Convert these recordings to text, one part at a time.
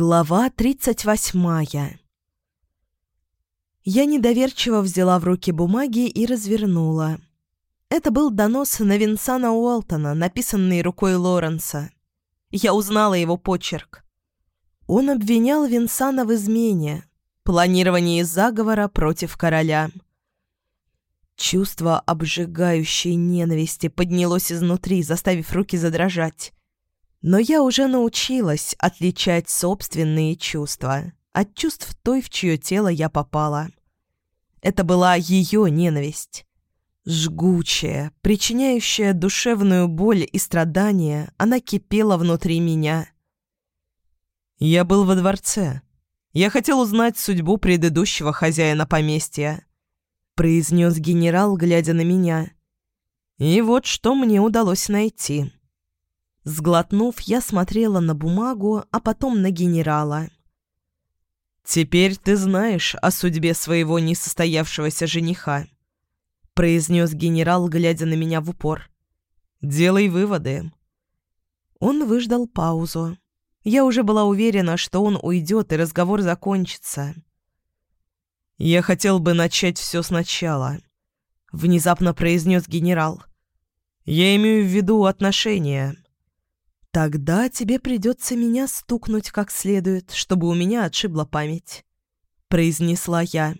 Глава 38 Я недоверчиво взяла в руки бумаги и развернула. Это был донос на Винсана Уолтона, написанный рукой Лоренса. Я узнала его почерк. Он обвинял Винсана в измене, планировании заговора против короля. Чувство обжигающей ненависти поднялось изнутри, заставив руки задрожать. Но я уже научилась отличать собственные чувства от чувств той, в чье тело я попала. Это была ее ненависть. Жгучая, причиняющая душевную боль и страдания, она кипела внутри меня. Я был во дворце. Я хотел узнать судьбу предыдущего хозяина поместья, произнес генерал, глядя на меня. И вот что мне удалось найти. Сглотнув, я смотрела на бумагу, а потом на генерала. «Теперь ты знаешь о судьбе своего несостоявшегося жениха», — произнес генерал, глядя на меня в упор. «Делай выводы». Он выждал паузу. Я уже была уверена, что он уйдет и разговор закончится. «Я хотел бы начать все сначала», — внезапно произнес генерал. «Я имею в виду отношения». «Тогда тебе придется меня стукнуть как следует, чтобы у меня отшибла память», — произнесла я.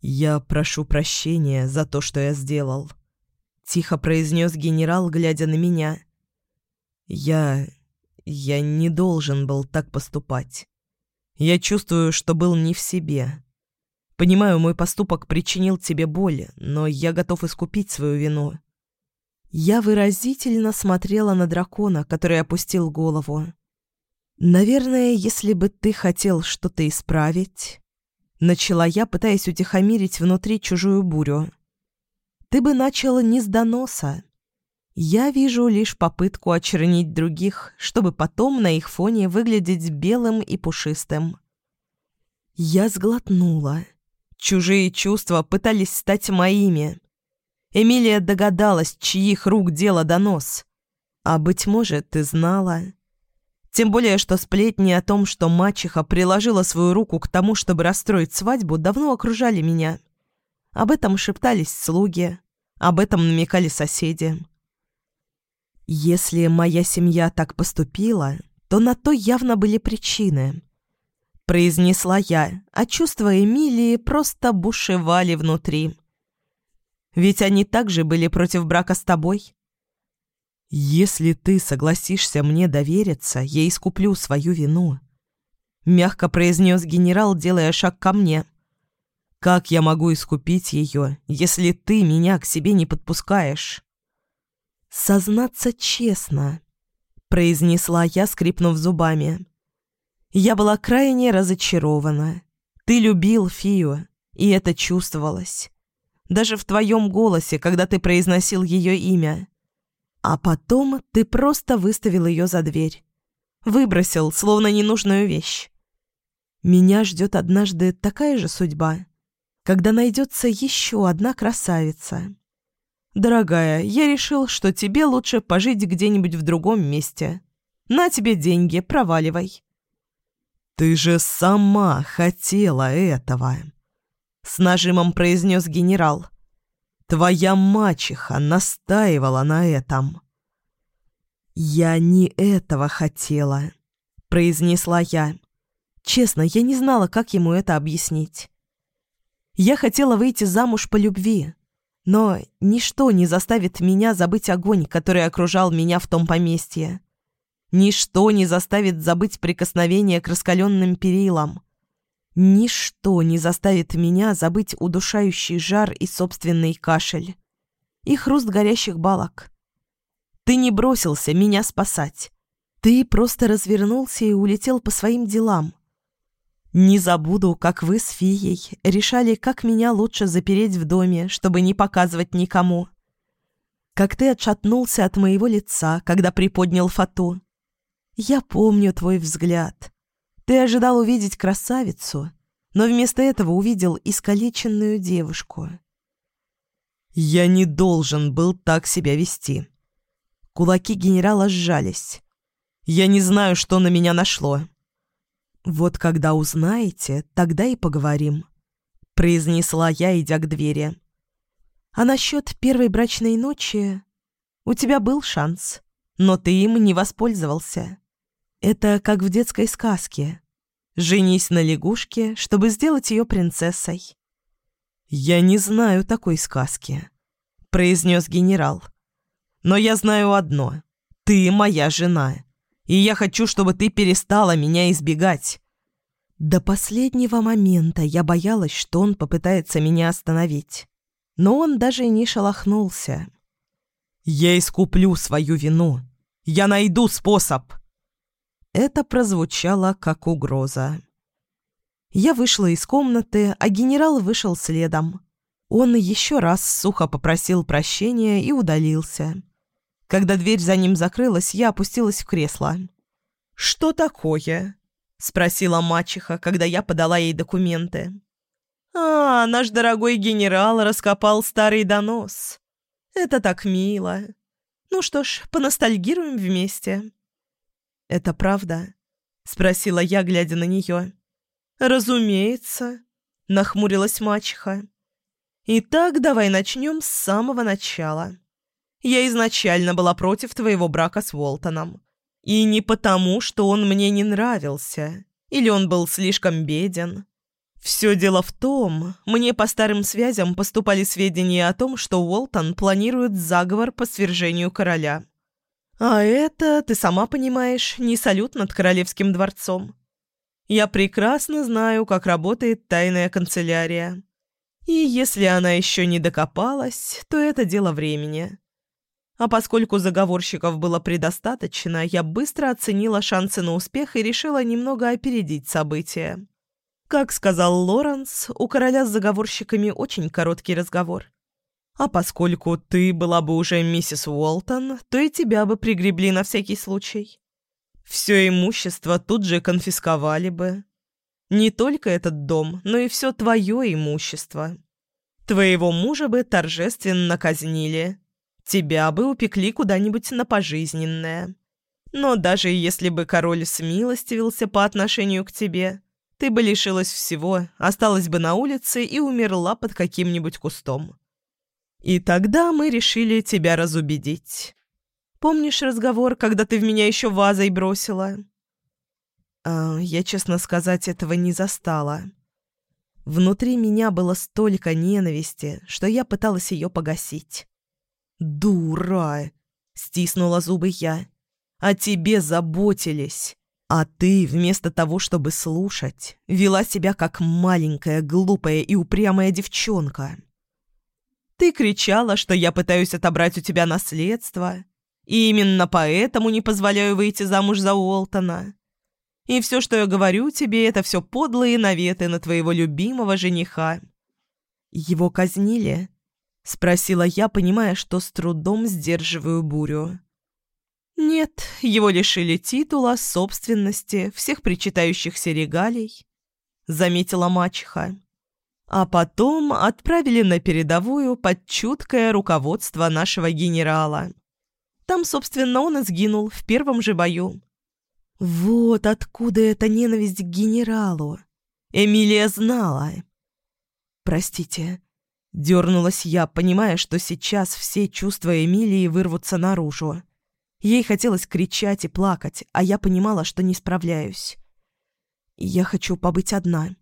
«Я прошу прощения за то, что я сделал», — тихо произнес генерал, глядя на меня. «Я... я не должен был так поступать. Я чувствую, что был не в себе. Понимаю, мой поступок причинил тебе боль, но я готов искупить свою вину. Я выразительно смотрела на дракона, который опустил голову. «Наверное, если бы ты хотел что-то исправить...» Начала я, пытаясь утихомирить внутри чужую бурю. «Ты бы начала не с доноса. Я вижу лишь попытку очернить других, чтобы потом на их фоне выглядеть белым и пушистым». Я сглотнула. Чужие чувства пытались стать моими. Эмилия догадалась, чьих рук дело донос. А, быть может, ты знала. Тем более, что сплетни о том, что мачеха приложила свою руку к тому, чтобы расстроить свадьбу, давно окружали меня. Об этом шептались слуги, об этом намекали соседи. Если моя семья так поступила, то на то явно были причины. Произнесла я, а чувства Эмилии просто бушевали внутри. Ведь они также были против брака с тобой. Если ты согласишься мне довериться, я искуплю свою вину. Мягко произнес генерал, делая шаг ко мне. Как я могу искупить ее, если ты меня к себе не подпускаешь? Сознаться честно, произнесла я, скрипнув зубами. Я была крайне разочарована. Ты любил Фию, и это чувствовалось даже в твоем голосе, когда ты произносил ее имя. А потом ты просто выставил ее за дверь. Выбросил, словно ненужную вещь. Меня ждет однажды такая же судьба, когда найдется еще одна красавица. Дорогая, я решил, что тебе лучше пожить где-нибудь в другом месте. На тебе деньги, проваливай. Ты же сама хотела этого. С нажимом произнес генерал. «Твоя мачеха настаивала на этом». «Я не этого хотела», — произнесла я. Честно, я не знала, как ему это объяснить. Я хотела выйти замуж по любви, но ничто не заставит меня забыть огонь, который окружал меня в том поместье. Ничто не заставит забыть прикосновение к раскаленным перилам, Ничто не заставит меня забыть удушающий жар и собственный кашель. И хруст горящих балок. Ты не бросился меня спасать. Ты просто развернулся и улетел по своим делам. Не забуду, как вы с Фией решали, как меня лучше запереть в доме, чтобы не показывать никому. Как ты отшатнулся от моего лица, когда приподнял фату. Я помню твой взгляд. Ты ожидал увидеть красавицу, но вместо этого увидел искалеченную девушку. Я не должен был так себя вести. Кулаки генерала сжались. Я не знаю, что на меня нашло. «Вот когда узнаете, тогда и поговорим», — произнесла я, идя к двери. «А насчет первой брачной ночи у тебя был шанс, но ты им не воспользовался. Это как в детской сказке. Женись на лягушке, чтобы сделать ее принцессой». «Я не знаю такой сказки», — произнес генерал. «Но я знаю одно. Ты моя жена, и я хочу, чтобы ты перестала меня избегать». До последнего момента я боялась, что он попытается меня остановить. Но он даже не шелохнулся. «Я искуплю свою вину. Я найду способ!» Это прозвучало как угроза. Я вышла из комнаты, а генерал вышел следом. Он еще раз сухо попросил прощения и удалился. Когда дверь за ним закрылась, я опустилась в кресло. «Что такое?» — спросила мачеха, когда я подала ей документы. «А, наш дорогой генерал раскопал старый донос. Это так мило. Ну что ж, поностальгируем вместе». «Это правда?» — спросила я, глядя на нее. «Разумеется», — нахмурилась мачеха. «Итак, давай начнем с самого начала. Я изначально была против твоего брака с Уолтоном. И не потому, что он мне не нравился, или он был слишком беден. Все дело в том, мне по старым связям поступали сведения о том, что Уолтон планирует заговор по свержению короля. А это, ты сама понимаешь, не салют над королевским дворцом. Я прекрасно знаю, как работает тайная канцелярия. И если она еще не докопалась, то это дело времени. А поскольку заговорщиков было предостаточно, я быстро оценила шансы на успех и решила немного опередить события. Как сказал Лоренс, у короля с заговорщиками очень короткий разговор. А поскольку ты была бы уже миссис Уолтон, то и тебя бы пригребли на всякий случай. Все имущество тут же конфисковали бы. Не только этот дом, но и все твое имущество. Твоего мужа бы торжественно казнили. Тебя бы упекли куда-нибудь на пожизненное. Но даже если бы король смилостивился по отношению к тебе, ты бы лишилась всего, осталась бы на улице и умерла под каким-нибудь кустом. И тогда мы решили тебя разубедить. Помнишь разговор, когда ты в меня еще вазой бросила?» а, Я, честно сказать, этого не застала. Внутри меня было столько ненависти, что я пыталась ее погасить. «Дура!» — стиснула зубы я. «О тебе заботились!» А ты, вместо того, чтобы слушать, вела себя как маленькая, глупая и упрямая девчонка. Ты кричала, что я пытаюсь отобрать у тебя наследство, и именно поэтому не позволяю выйти замуж за Уолтона. И все, что я говорю тебе, это все подлые наветы на твоего любимого жениха. Его казнили?» — спросила я, понимая, что с трудом сдерживаю бурю. «Нет, его лишили титула, собственности, всех причитающихся регалий», — заметила мачеха. А потом отправили на передовую под чуткое руководство нашего генерала. Там, собственно, он и сгинул в первом же бою. Вот откуда эта ненависть к генералу. Эмилия знала. «Простите», — дернулась я, понимая, что сейчас все чувства Эмилии вырвутся наружу. Ей хотелось кричать и плакать, а я понимала, что не справляюсь. «Я хочу побыть одна».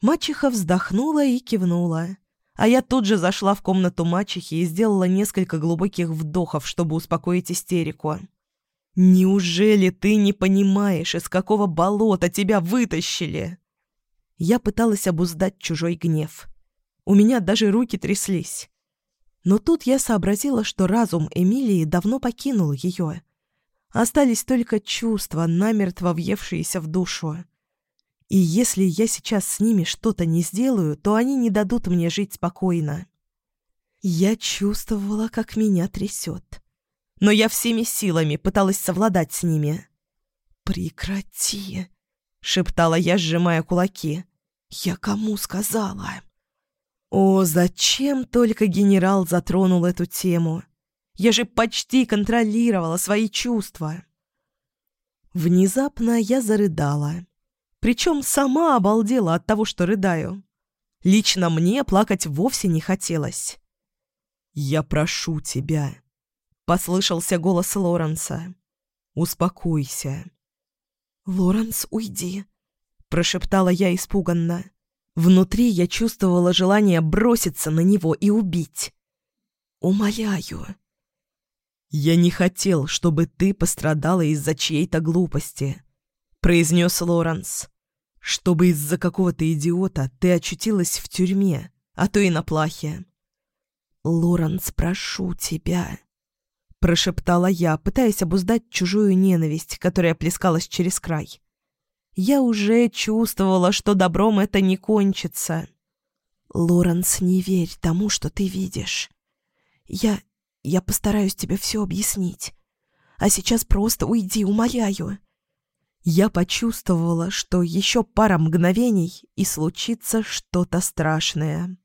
Мачеха вздохнула и кивнула. А я тут же зашла в комнату мачехи и сделала несколько глубоких вдохов, чтобы успокоить истерику. «Неужели ты не понимаешь, из какого болота тебя вытащили?» Я пыталась обуздать чужой гнев. У меня даже руки тряслись. Но тут я сообразила, что разум Эмилии давно покинул ее. Остались только чувства, намертво въевшиеся в душу. И если я сейчас с ними что-то не сделаю, то они не дадут мне жить спокойно. Я чувствовала, как меня трясет. Но я всеми силами пыталась совладать с ними. «Прекрати!» — шептала я, сжимая кулаки. «Я кому сказала?» О, зачем только генерал затронул эту тему? Я же почти контролировала свои чувства. Внезапно я зарыдала Причем сама обалдела от того, что рыдаю. Лично мне плакать вовсе не хотелось. «Я прошу тебя», — послышался голос Лоренса. «Успокойся». «Лоренс, уйди», — прошептала я испуганно. Внутри я чувствовала желание броситься на него и убить. «Умоляю». «Я не хотел, чтобы ты пострадала из-за чьей-то глупости», — произнес Лоренс. «Чтобы из-за какого-то идиота ты очутилась в тюрьме, а то и на плахе». «Лоренс, прошу тебя», — прошептала я, пытаясь обуздать чужую ненависть, которая плескалась через край. Я уже чувствовала, что добром это не кончится. «Лоренс, не верь тому, что ты видишь. Я... я постараюсь тебе все объяснить. А сейчас просто уйди, умоляю». Я почувствовала, что еще пара мгновений, и случится что-то страшное.